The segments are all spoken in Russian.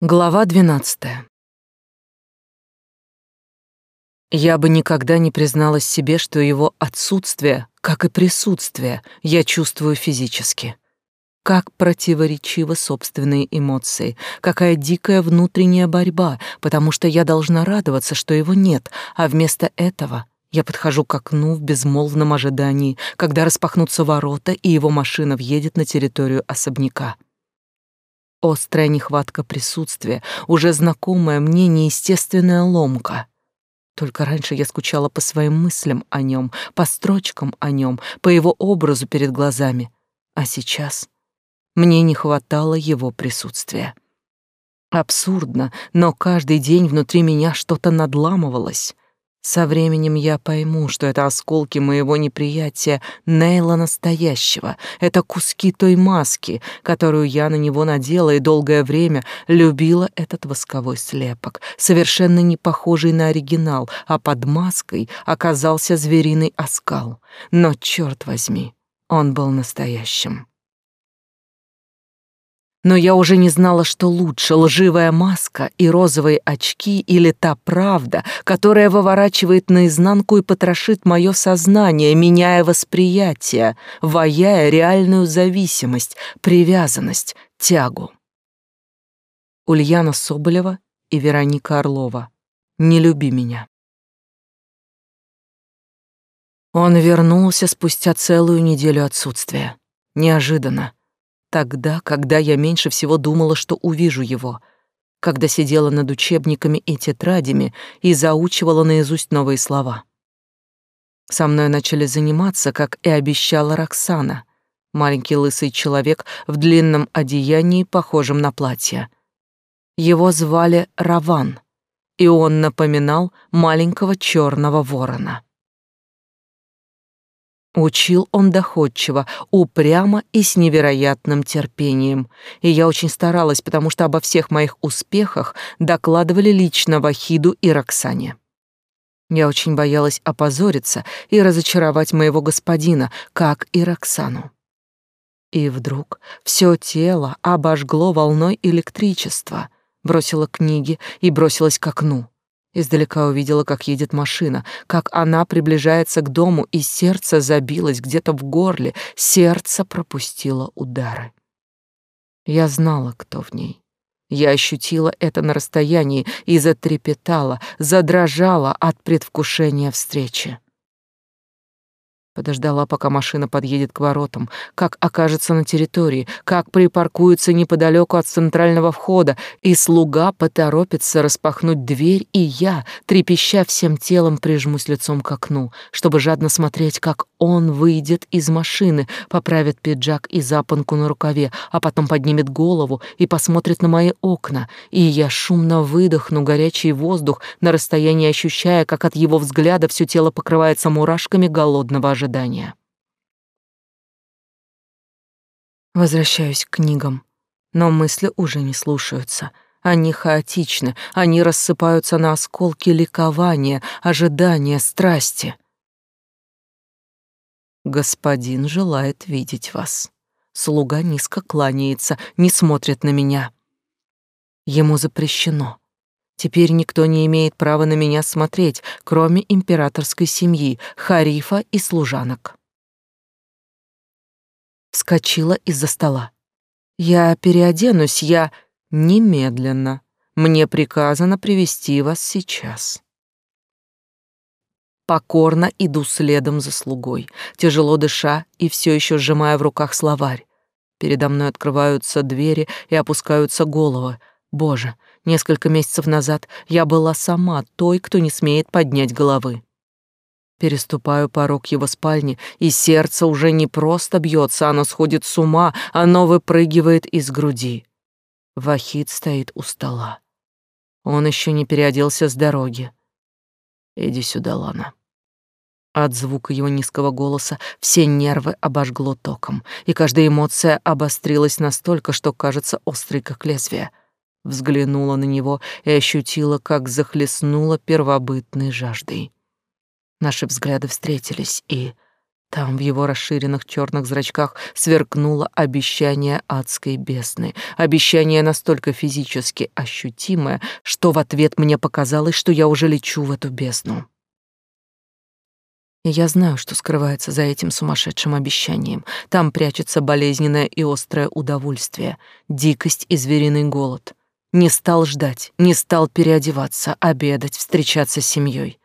Глава 12. Я бы никогда не призналась себе, что его отсутствие, как и присутствие, я чувствую физически. Как противоречивы собственные эмоции, какая дикая внутренняя борьба, потому что я должна радоваться, что его нет, а вместо этого я подхожу к окну в безмолвном ожидании, когда распахнутся ворота и его машина въедет на территорию особняка. Острая нехватка присутствия, уже знакомая мне неестественная ломка. Только раньше я скучала по своим мыслям о нем, по строчкам о нем, по его образу перед глазами. А сейчас мне не хватало его присутствия. Абсурдно, но каждый день внутри меня что-то надламывалось. Со временем я пойму, что это осколки моего неприятия Нейла настоящего. Это куски той маски, которую я на него надела и долгое время любила этот восковой слепок, совершенно не похожий на оригинал, а под маской оказался звериный оскал. Но, черт возьми, он был настоящим. Но я уже не знала, что лучше, лживая маска и розовые очки или та правда, которая выворачивает наизнанку и потрошит мое сознание, меняя восприятие, ваяя реальную зависимость, привязанность, тягу. Ульяна Соболева и Вероника Орлова. «Не люби меня». Он вернулся спустя целую неделю отсутствия. Неожиданно Тогда, когда я меньше всего думала, что увижу его, когда сидела над учебниками и тетрадями и заучивала наизусть новые слова. Со мной начали заниматься, как и обещала Роксана, маленький лысый человек в длинном одеянии, похожем на платье. Его звали Раван, и он напоминал маленького черного ворона. Учил он доходчиво, упрямо и с невероятным терпением. И я очень старалась, потому что обо всех моих успехах докладывали лично Вахиду и Роксане. Я очень боялась опозориться и разочаровать моего господина, как и Роксану. И вдруг все тело обожгло волной электричества, бросила книги и бросилась к окну. Издалека увидела, как едет машина, как она приближается к дому, и сердце забилось где-то в горле, сердце пропустило удары. Я знала, кто в ней. Я ощутила это на расстоянии и затрепетала, задрожала от предвкушения встречи. Подождала, пока машина подъедет к воротам, как окажется на территории, как припаркуется неподалеку от центрального входа, и слуга поторопится распахнуть дверь, и я, трепеща всем телом, прижмусь лицом к окну, чтобы жадно смотреть, как он выйдет из машины, поправит пиджак и запонку на рукаве, а потом поднимет голову и посмотрит на мои окна, и я шумно выдохну горячий воздух на расстоянии, ощущая, как от его взгляда все тело покрывается мурашками голодного ожидания. Возвращаюсь к книгам, но мысли уже не слушаются. Они хаотичны, они рассыпаются на осколки ликования, ожидания, страсти. Господин желает видеть вас. Слуга низко кланяется, не смотрит на меня. Ему запрещено. Теперь никто не имеет права на меня смотреть, кроме императорской семьи, харифа и служанок. Вскочила из-за стола. Я переоденусь, я немедленно. Мне приказано привести вас сейчас. Покорно иду следом за слугой, тяжело дыша и все еще сжимая в руках словарь. Передо мной открываются двери и опускаются головы. Боже, Несколько месяцев назад я была сама той, кто не смеет поднять головы. Переступаю порог его спальни, и сердце уже не просто бьется, оно сходит с ума, оно выпрыгивает из груди. Вахид стоит у стола. Он еще не переоделся с дороги. Иди сюда, Лана. От звука его низкого голоса все нервы обожгло током, и каждая эмоция обострилась настолько, что кажется острой, как лезвие взглянула на него и ощутила, как захлестнула первобытной жаждой. Наши взгляды встретились, и Там в его расширенных черных зрачках сверкнуло обещание адской бездны, обещание настолько физически ощутимое, что в ответ мне показалось, что я уже лечу в эту бездну. И я знаю, что скрывается за этим сумасшедшим обещанием. Там прячется болезненное и острое удовольствие, дикость и звериный голод. Не стал ждать, не стал переодеваться, обедать, встречаться с семьей.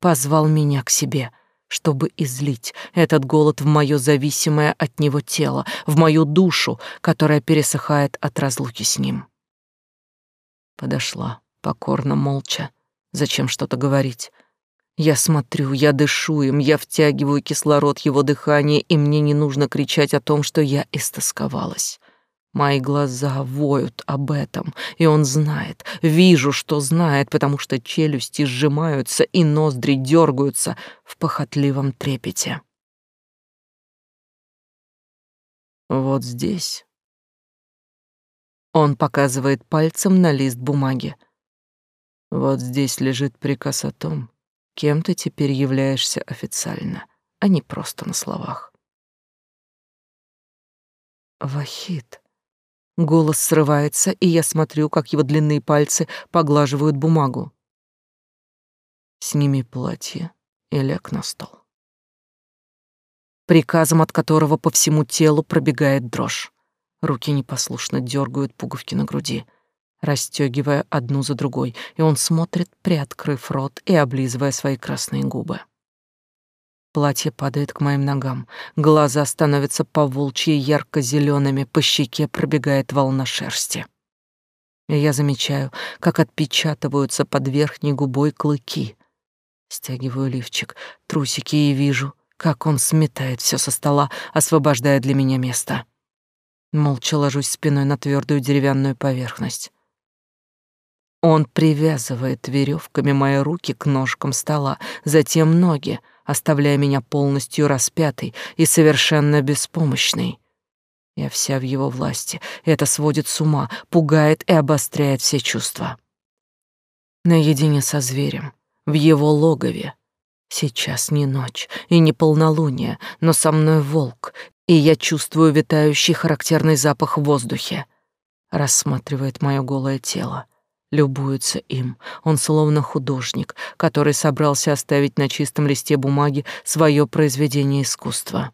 Позвал меня к себе — чтобы излить этот голод в мое зависимое от него тело, в мою душу, которая пересыхает от разлуки с ним. Подошла, покорно, молча. Зачем что-то говорить? Я смотрю, я дышу им, я втягиваю кислород его дыхания, и мне не нужно кричать о том, что я истосковалась. Мои глаза воют об этом, и он знает, вижу, что знает, потому что челюсти сжимаются и ноздри дергаются в похотливом трепете. Вот здесь. Он показывает пальцем на лист бумаги. Вот здесь лежит приказ о том, кем ты теперь являешься официально, а не просто на словах. Вахид. Голос срывается, и я смотрю, как его длинные пальцы поглаживают бумагу. Сними платье и ляг на стол. Приказом от которого по всему телу пробегает дрожь. Руки непослушно дергают пуговки на груди, расстегивая одну за другой, и он смотрит, приоткрыв рот и облизывая свои красные губы. Платье падает к моим ногам. Глаза становятся поволчьи ярко зелеными по щеке пробегает волна шерсти. И я замечаю, как отпечатываются под верхней губой клыки. Стягиваю лифчик, трусики и вижу, как он сметает все со стола, освобождая для меня место. Молча ложусь спиной на твердую деревянную поверхность. Он привязывает веревками мои руки к ножкам стола, затем ноги — оставляя меня полностью распятой и совершенно беспомощной. Я вся в его власти, это сводит с ума, пугает и обостряет все чувства. Наедине со зверем, в его логове. Сейчас не ночь и не полнолуние, но со мной волк, и я чувствую витающий характерный запах в воздухе. Рассматривает мое голое тело любуются им. Он словно художник, который собрался оставить на чистом листе бумаги свое произведение искусства.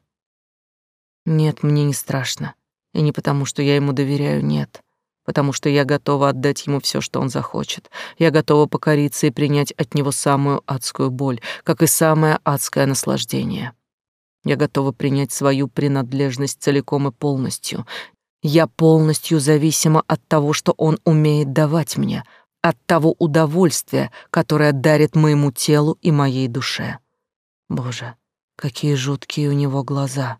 Нет, мне не страшно. И не потому, что я ему доверяю, нет. Потому что я готова отдать ему все, что он захочет. Я готова покориться и принять от него самую адскую боль, как и самое адское наслаждение. Я готова принять свою принадлежность целиком и полностью, я полностью зависима от того, что он умеет давать мне, от того удовольствия, которое дарит моему телу и моей душе. Боже, какие жуткие у него глаза.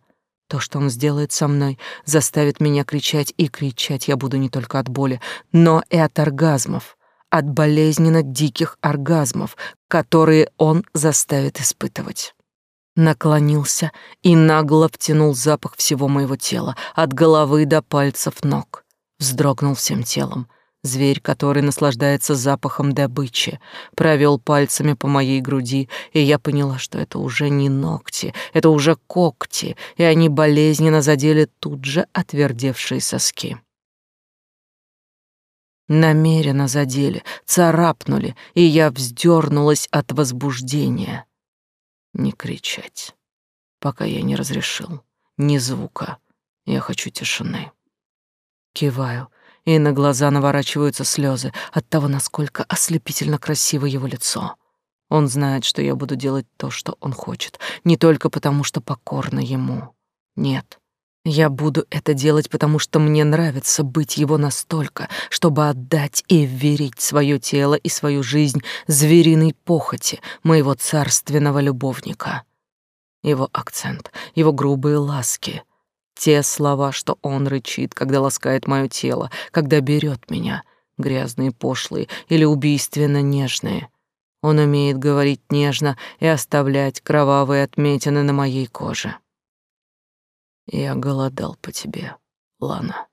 То, что он сделает со мной, заставит меня кричать, и кричать я буду не только от боли, но и от оргазмов, от болезненно диких оргазмов, которые он заставит испытывать наклонился и нагло втянул запах всего моего тела, от головы до пальцев ног. Вздрогнул всем телом. Зверь, который наслаждается запахом добычи, провел пальцами по моей груди, и я поняла, что это уже не ногти, это уже когти, и они болезненно задели тут же отвердевшие соски. Намеренно задели, царапнули, и я вздернулась от возбуждения не кричать, пока я не разрешил. Ни звука. Я хочу тишины. Киваю, и на глаза наворачиваются слезы от того, насколько ослепительно красиво его лицо. Он знает, что я буду делать то, что он хочет, не только потому, что покорна ему. Нет, я буду это делать, потому что мне нравится быть его настолько, чтобы отдать и верить свое тело и свою жизнь звериной похоти моего царственного любовника. Его акцент, его грубые ласки, те слова, что он рычит, когда ласкает мое тело, когда берет меня, грязные, пошлые или убийственно нежные. Он умеет говорить нежно и оставлять кровавые отметины на моей коже. Я голодал по тебе, Лана.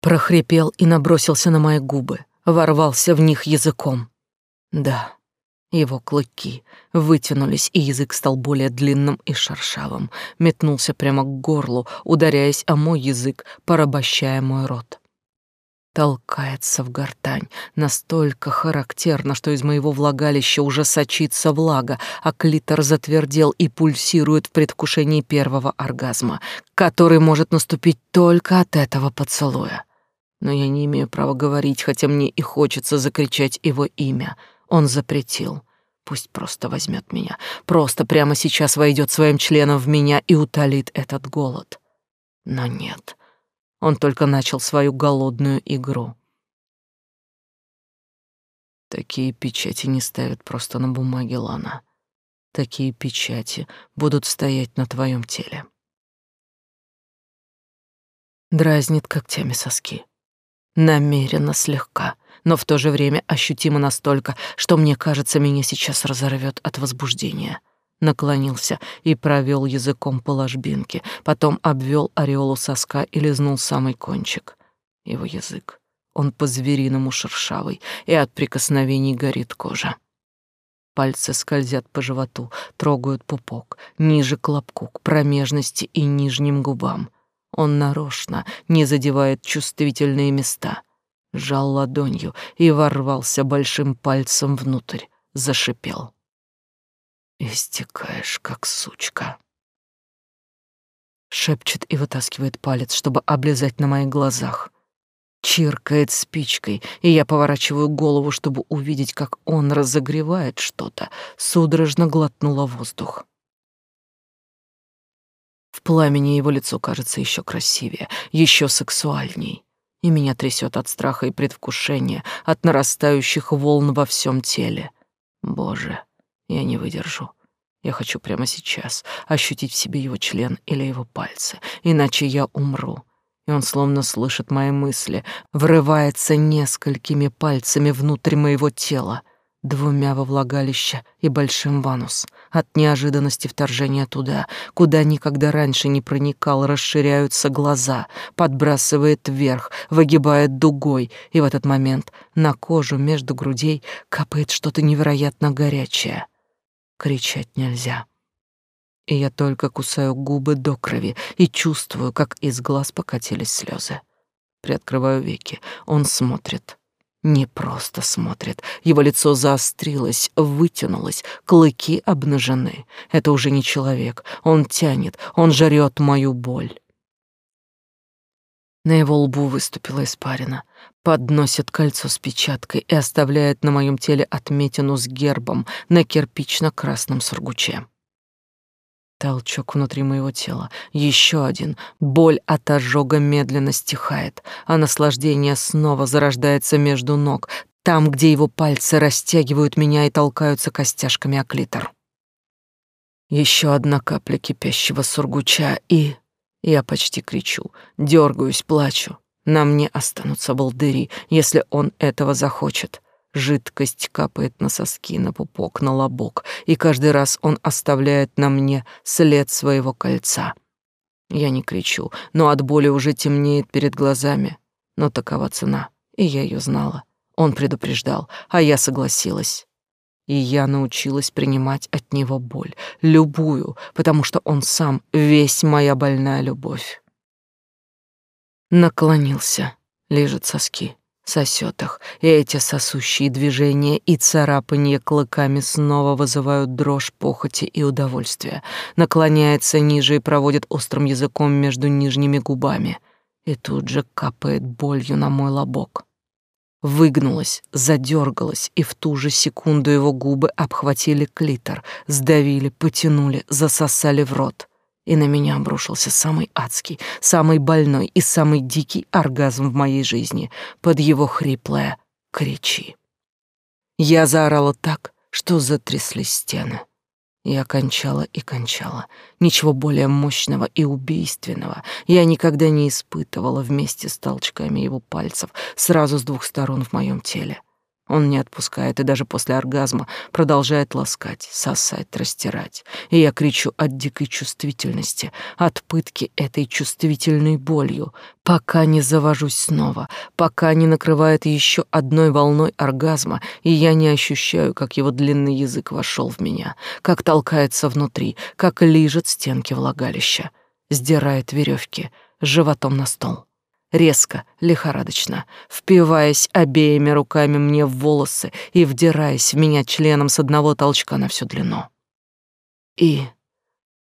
Прохрипел и набросился на мои губы, ворвался в них языком. Да, Его клыки вытянулись, и язык стал более длинным и шершавым, метнулся прямо к горлу, ударяясь о мой язык, порабощая мой рот. Толкается в гортань, настолько характерно, что из моего влагалища уже сочится влага, а клитор затвердел и пульсирует в предвкушении первого оргазма, который может наступить только от этого поцелуя. Но я не имею права говорить, хотя мне и хочется закричать его имя — он запретил. Пусть просто возьмет меня, просто прямо сейчас войдет своим членом в меня и утолит этот голод. Но нет, он только начал свою голодную игру. Такие печати не ставят просто на бумаге, Лана. Такие печати будут стоять на твоем теле. Дразнит когтями соски. Намеренно слегка но в то же время ощутимо настолько, что мне кажется, меня сейчас разорвет от возбуждения. Наклонился и провел языком по ложбинке, потом обвел ореолу соска и лизнул самый кончик. Его язык. Он по-звериному шершавый, и от прикосновений горит кожа. Пальцы скользят по животу, трогают пупок, ниже к лобку, к промежности и нижним губам. Он нарочно не задевает чувствительные места — сжал ладонью и ворвался большим пальцем внутрь, зашипел. «Истекаешь, как сучка!» Шепчет и вытаскивает палец, чтобы облизать на моих глазах. Чиркает спичкой, и я поворачиваю голову, чтобы увидеть, как он разогревает что-то. Судорожно глотнула воздух. В пламени его лицо кажется еще красивее, еще сексуальней и меня трясет от страха и предвкушения, от нарастающих волн во всем теле. Боже, я не выдержу. Я хочу прямо сейчас ощутить в себе его член или его пальцы, иначе я умру. И он словно слышит мои мысли, врывается несколькими пальцами внутрь моего тела — двумя во влагалище и большим в анус. От неожиданности вторжения туда, куда никогда раньше не проникал, расширяются глаза, подбрасывает вверх, выгибает дугой, и в этот момент на кожу между грудей капает что-то невероятно горячее. Кричать нельзя. И я только кусаю губы до крови и чувствую, как из глаз покатились слезы. Приоткрываю веки, он смотрит — не просто смотрит. Его лицо заострилось, вытянулось, клыки обнажены. Это уже не человек. Он тянет, он жрет мою боль. На его лбу выступила испарина. Подносит кольцо с печаткой и оставляет на моем теле отметину с гербом на кирпично-красном сургуче. Толчок внутри моего тела. Еще один. Боль от ожога медленно стихает, а наслаждение снова зарождается между ног, там, где его пальцы растягивают меня и толкаются костяшками о клитор. Еще одна капля кипящего сургуча, и... Я почти кричу, дергаюсь, плачу. На мне останутся болдыри, если он этого захочет. Жидкость капает на соски, на пупок, на лобок, и каждый раз он оставляет на мне след своего кольца. Я не кричу, но от боли уже темнеет перед глазами. Но такова цена, и я ее знала. Он предупреждал, а я согласилась. И я научилась принимать от него боль, любую, потому что он сам весь моя больная любовь. Наклонился, лежит соски сосет их, и эти сосущие движения и царапанье клыками снова вызывают дрожь похоти и удовольствия. Наклоняется ниже и проводит острым языком между нижними губами. И тут же капает болью на мой лобок. Выгнулась, задергалась, и в ту же секунду его губы обхватили клитор, сдавили, потянули, засосали в рот и на меня обрушился самый адский, самый больной и самый дикий оргазм в моей жизни под его хриплое «кричи». Я заорала так, что затряслись стены. Я кончала и кончала. Ничего более мощного и убийственного я никогда не испытывала вместе с толчками его пальцев сразу с двух сторон в моем теле. Он не отпускает и даже после оргазма продолжает ласкать, сосать, растирать. И я кричу от дикой чувствительности, от пытки этой чувствительной болью, пока не завожусь снова, пока не накрывает еще одной волной оргазма, и я не ощущаю, как его длинный язык вошел в меня, как толкается внутри, как лижет стенки влагалища, сдирает веревки животом на стол резко, лихорадочно, впиваясь обеими руками мне в волосы и вдираясь в меня членом с одного толчка на всю длину. И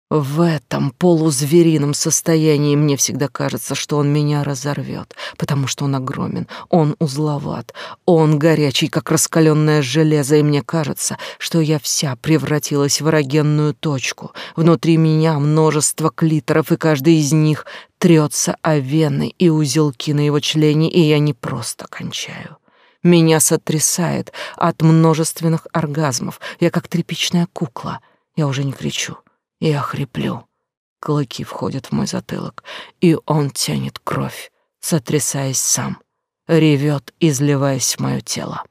в этом полузверином состоянии мне всегда кажется, что он меня разорвет, потому что он огромен, он узловат, он горячий, как раскаленное железо, и мне кажется, что я вся превратилась в эрогенную точку. Внутри меня множество клиторов, и каждый из них трется о вены и узелки на его члене, и я не просто кончаю. Меня сотрясает от множественных оргазмов. Я как тряпичная кукла. Я уже не кричу. Я хриплю. Клыки входят в мой затылок, и он тянет кровь, сотрясаясь сам, ревет, изливаясь в мое тело.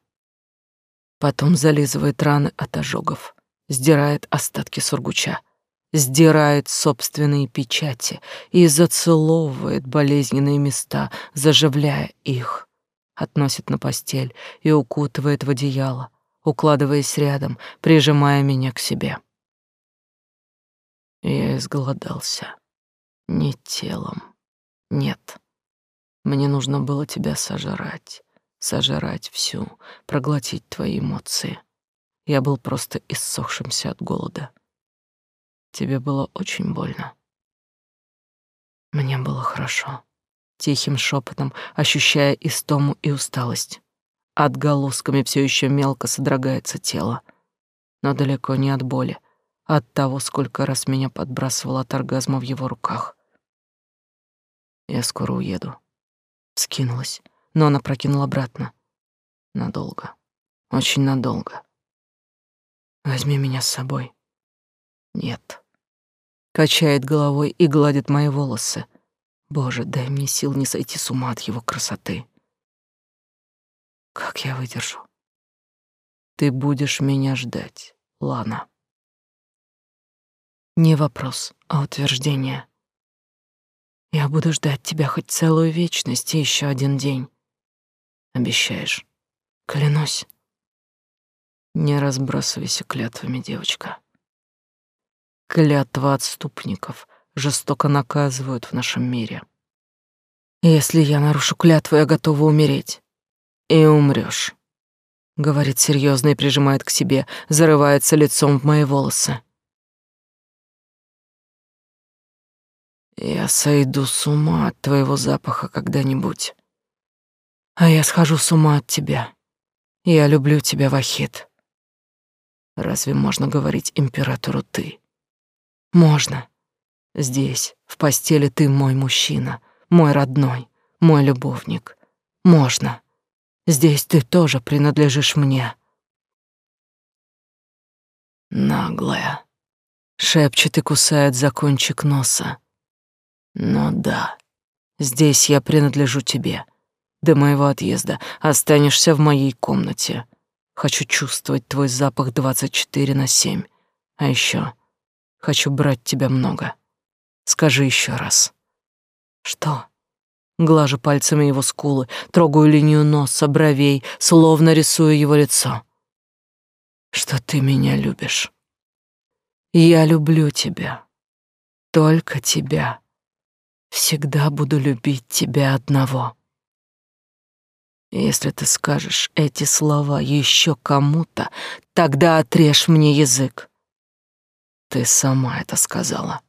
Потом зализывает раны от ожогов, сдирает остатки сургуча, сдирает собственные печати и зацеловывает болезненные места, заживляя их, относит на постель и укутывает в одеяло, укладываясь рядом, прижимая меня к себе. Я изголодался. Не телом. Нет. Мне нужно было тебя сожрать. Сожрать всю, проглотить твои эмоции. Я был просто иссохшимся от голода. Тебе было очень больно. Мне было хорошо. Тихим шепотом, ощущая истому и усталость. Отголосками все еще мелко содрогается тело. Но далеко не от боли, от того, сколько раз меня подбрасывало от оргазма в его руках. Я скоро уеду. Скинулась, но она прокинула обратно. Надолго. Очень надолго. Возьми меня с собой. Нет. Качает головой и гладит мои волосы. Боже, дай мне сил не сойти с ума от его красоты. Как я выдержу? Ты будешь меня ждать, Лана. Не вопрос, а утверждение. Я буду ждать тебя хоть целую вечность и еще один день. Обещаешь? Клянусь. Не разбрасывайся клятвами, девочка. Клятва отступников жестоко наказывают в нашем мире. Если я нарушу клятву, я готова умереть. И умрёшь. Говорит серьезно и прижимает к себе, зарывается лицом в мои волосы. Я сойду с ума от твоего запаха когда-нибудь. А я схожу с ума от тебя. Я люблю тебя, Вахид. Разве можно говорить императору ты? Можно. Здесь, в постели ты мой мужчина, мой родной, мой любовник. Можно. Здесь ты тоже принадлежишь мне. Наглая. Шепчет и кусает за кончик носа. Но да, здесь я принадлежу тебе. До моего отъезда останешься в моей комнате. Хочу чувствовать твой запах 24 на 7. А еще хочу брать тебя много. Скажи еще раз. Что? Глажу пальцами его скулы, трогаю линию носа, бровей, словно рисую его лицо. Что ты меня любишь. Я люблю тебя. Только тебя. Всегда буду любить тебя одного. Если ты скажешь эти слова еще кому-то, тогда отрежь мне язык. Ты сама это сказала.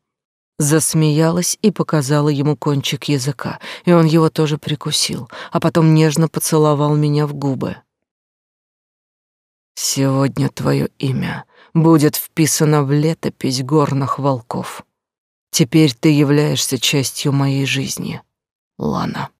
Засмеялась и показала ему кончик языка, и он его тоже прикусил, а потом нежно поцеловал меня в губы. Сегодня твое имя будет вписано в летопись горных волков. Теперь ты являешься частью моей жизни, Лана.